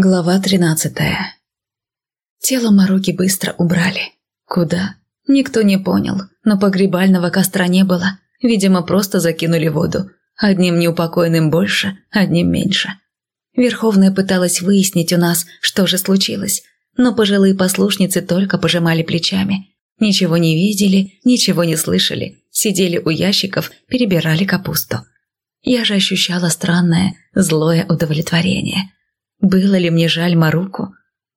Глава тринадцатая. Тело Маруки быстро убрали. Куда? Никто не понял, но погребального костра не было. Видимо, просто закинули воду. Одним неупокойным больше, одним меньше. Верховная пыталась выяснить у нас, что же случилось, но пожилые послушницы только пожимали плечами. Ничего не видели, ничего не слышали, сидели у ящиков, перебирали капусту. Я же ощущала странное, злое удовлетворение – было ли мне жаль Маруку?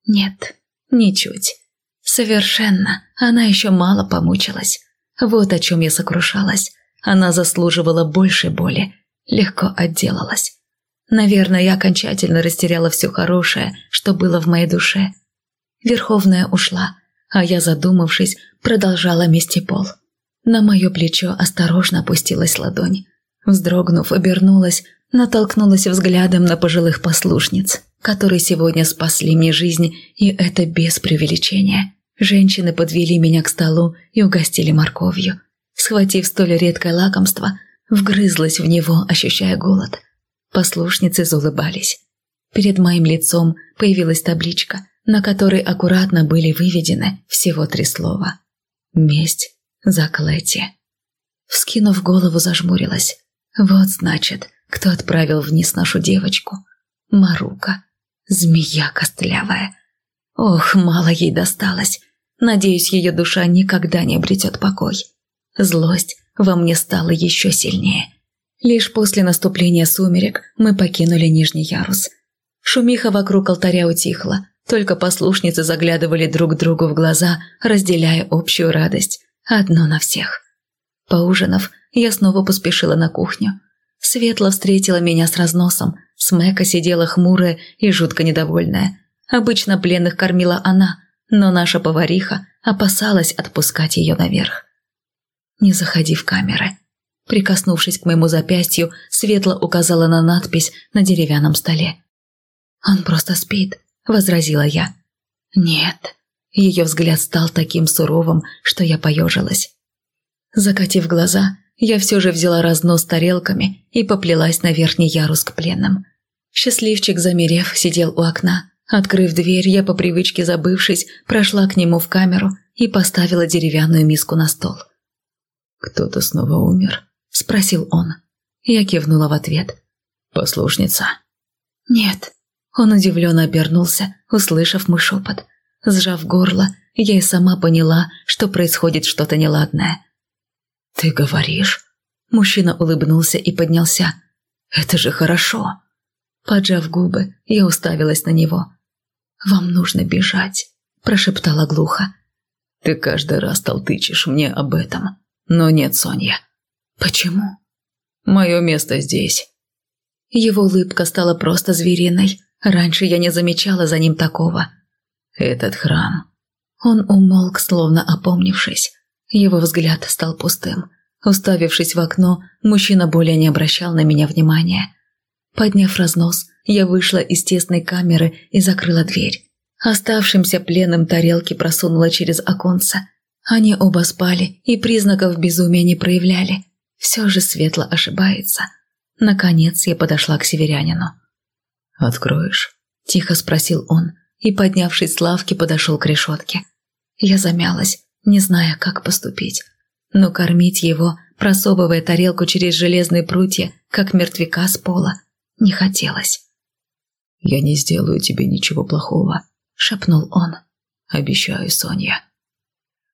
Нет, ничуть. Совершенно. Она еще мало помучилась. Вот о чем я сокрушалась. Она заслуживала большей боли. Легко отделалась. Наверное, я окончательно растеряла все хорошее, что было в моей душе. Верховная ушла, а я, задумавшись, продолжала мести пол. На мое плечо осторожно опустилась ладонь. Вздрогнув, обернулась, натолкнулась взглядом на пожилых послушниц которые сегодня спасли мне жизнь, и это без преувеличения. Женщины подвели меня к столу и угостили морковью. Схватив столь редкое лакомство, вгрызлась в него, ощущая голод. Послушницы заулыбались. Перед моим лицом появилась табличка, на которой аккуратно были выведены всего три слова. «Месть за Клэти». Вскинув голову, зажмурилась. Вот значит, кто отправил вниз нашу девочку. Марука. Змея костлявая. Ох, мало ей досталось. Надеюсь, ее душа никогда не обретет покой. Злость во мне стала еще сильнее. Лишь после наступления сумерек мы покинули нижний ярус. Шумиха вокруг алтаря утихла, только послушницы заглядывали друг другу в глаза, разделяя общую радость. Одно на всех. Поужинав, я снова поспешила на кухню. Светла встретила меня с разносом. Смека сидела хмурая и жутко недовольная. Обычно пленных кормила она, но наша повариха опасалась отпускать ее наверх. «Не заходи в камеры». Прикоснувшись к моему запястью, Светла указала на надпись на деревянном столе. «Он просто спит», — возразила я. «Нет». Ее взгляд стал таким суровым, что я поежилась. Закатив глаза, я все же взяла разнос тарелками и поплелась на верхний ярус к пленным. Счастливчик, замерев, сидел у окна. Открыв дверь, я по привычке забывшись, прошла к нему в камеру и поставила деревянную миску на стол. «Кто-то снова умер?» – спросил он. Я кивнула в ответ. «Послушница?» «Нет». Он удивленно обернулся, услышав мой шепот. Сжав горло, я и сама поняла, что происходит что-то неладное – «Ты говоришь?» Мужчина улыбнулся и поднялся. «Это же хорошо!» Поджав губы, я уставилась на него. «Вам нужно бежать», – прошептала глухо. «Ты каждый раз толтычешь мне об этом. Но нет, Соня». «Почему?» «Мое место здесь». Его улыбка стала просто звериной. Раньше я не замечала за ним такого. «Этот храм». Он умолк, словно опомнившись. Его взгляд стал пустым. Уставившись в окно, мужчина более не обращал на меня внимания. Подняв разнос, я вышла из тесной камеры и закрыла дверь. Оставшимся пленным тарелки просунула через оконце. Они оба спали и признаков безумия не проявляли. Все же светло ошибается. Наконец я подошла к северянину. «Откроешь?» – тихо спросил он и, поднявшись с лавки, подошел к решетке. Я замялась, не зная, как поступить. Но кормить его, просовывая тарелку через железные прутья, как мертвяка с пола, не хотелось. «Я не сделаю тебе ничего плохого», — шепнул он. «Обещаю, Соня».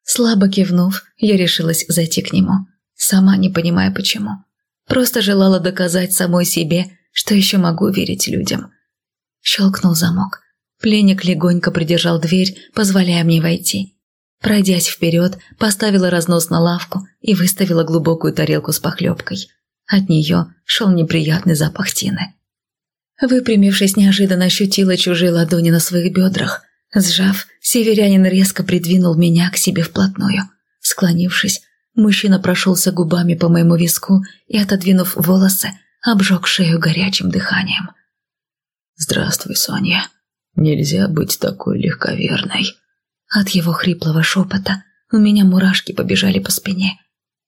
Слабо кивнув, я решилась зайти к нему, сама не понимая почему. Просто желала доказать самой себе, что еще могу верить людям. Щелкнул замок. Пленник легонько придержал дверь, позволяя мне войти. Пройдясь вперед, поставила разнос на лавку и выставила глубокую тарелку с похлебкой. От нее шел неприятный запах тины. Выпрямившись, неожиданно ощутила чужие ладони на своих бедрах. Сжав, северянин резко придвинул меня к себе вплотную. Склонившись, мужчина прошелся губами по моему виску и, отодвинув волосы, обжег шею горячим дыханием. «Здравствуй, Соня. Нельзя быть такой легковерной», от его хриплого шепота у меня мурашки побежали по спине.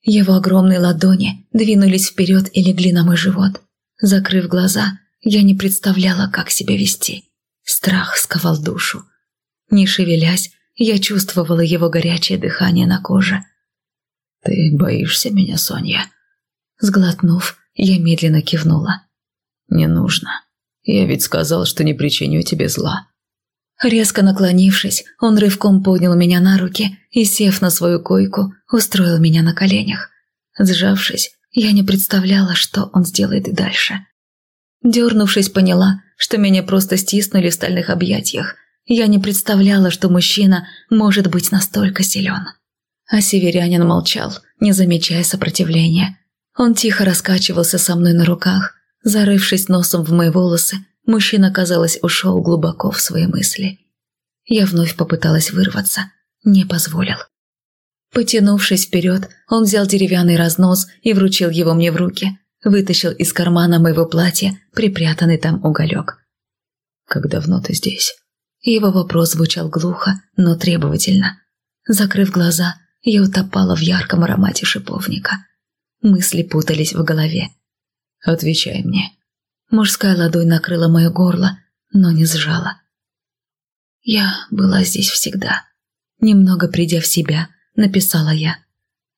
Его огромные ладони двинулись вперед и легли на мой живот. Закрыв глаза, я не представляла, как себя вести. Страх сковал душу. Не шевелясь, я чувствовала его горячее дыхание на коже. «Ты боишься меня, Соня?» Сглотнув, я медленно кивнула. «Не нужно. Я ведь сказал, что не причиню тебе зла». Резко наклонившись, он рывком поднял меня на руки и, сев на свою койку, устроил меня на коленях. Сжавшись, я не представляла, что он сделает и дальше. Дернувшись, поняла, что меня просто стиснули в стальных объятиях. Я не представляла, что мужчина может быть настолько силен. А северянин молчал, не замечая сопротивления. Он тихо раскачивался со мной на руках. Зарывшись носом в мои волосы, мужчина, казалось, ушел глубоко в свои мысли. Я вновь попыталась вырваться, не позволил. Потянувшись вперед, он взял деревянный разнос и вручил его мне в руки. Вытащил из кармана моего платья припрятанный там уголек. «Как давно ты здесь?» Его вопрос звучал глухо, но требовательно. Закрыв глаза, я утопала в ярком аромате шиповника. Мысли путались в голове. «Отвечай мне». Мужская ладонь накрыла мое горло, но не сжала. Я была здесь всегда. Немного придя в себя, написала я.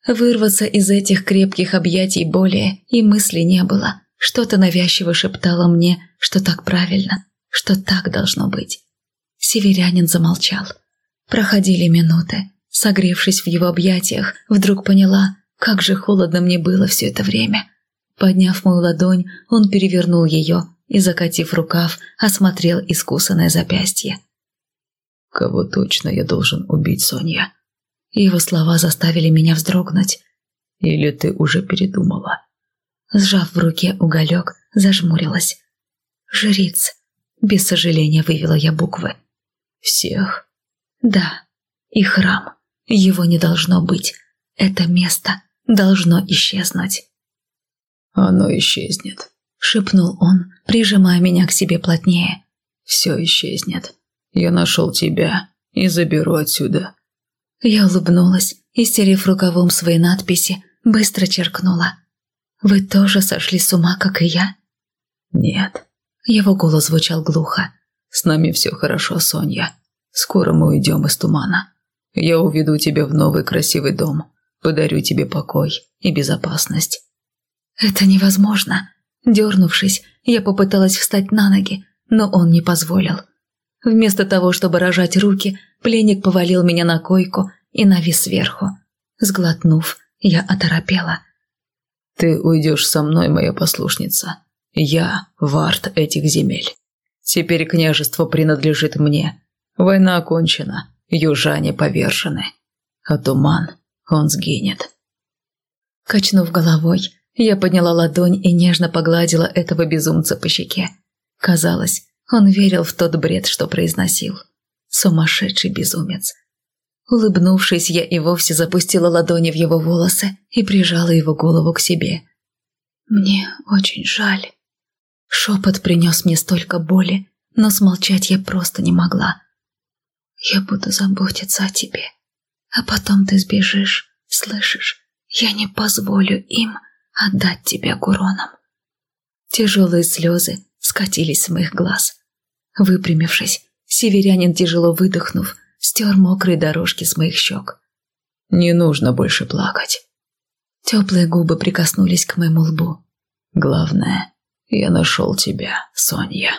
Вырваться из этих крепких объятий более и мысли не было. Что-то навязчиво шептало мне, что так правильно, что так должно быть. Северянин замолчал. Проходили минуты. Согревшись в его объятиях, вдруг поняла, как же холодно мне было все это время. Подняв мою ладонь, он перевернул ее и, закатив рукав, осмотрел искусанное запястье. «Кого точно я должен убить, Соня?» Его слова заставили меня вздрогнуть. «Или ты уже передумала?» Сжав в руке уголек, зажмурилась. «Жриц!» Без сожаления вывела я буквы. «Всех?» «Да. И храм. Его не должно быть. Это место должно исчезнуть». «Оно исчезнет», — шепнул он, прижимая меня к себе плотнее. «Все исчезнет. Я нашел тебя и заберу отсюда». Я улыбнулась и, стерев рукавом свои надписи, быстро черкнула. «Вы тоже сошли с ума, как и я?» «Нет». Его голос звучал глухо. «С нами все хорошо, Соня. Скоро мы уйдем из тумана. Я уведу тебя в новый красивый дом, подарю тебе покой и безопасность». «Это невозможно». Дернувшись, я попыталась встать на ноги, но он не позволил. Вместо того, чтобы рожать руки, пленник повалил меня на койку и навис сверху. Сглотнув, я оторопела. «Ты уйдешь со мной, моя послушница. Я вард этих земель. Теперь княжество принадлежит мне. Война окончена, южане повержены. А туман, он сгинет». Качнув головой, я подняла ладонь и нежно погладила этого безумца по щеке. Казалось, он верил в тот бред, что произносил. Сумасшедший безумец. Улыбнувшись, я и вовсе запустила ладони в его волосы и прижала его голову к себе. «Мне очень жаль». Шепот принес мне столько боли, но смолчать я просто не могла. «Я буду заботиться о тебе, а потом ты сбежишь, слышишь? Я не позволю им отдать тебя Гуронам». Тяжелые слезы скатились с моих глаз. Выпрямившись, северянин, тяжело выдохнув, стер мокрые дорожки с моих щек. «Не нужно больше плакать». Теплые губы прикоснулись к моему лбу. «Главное, я нашел тебя, Соня».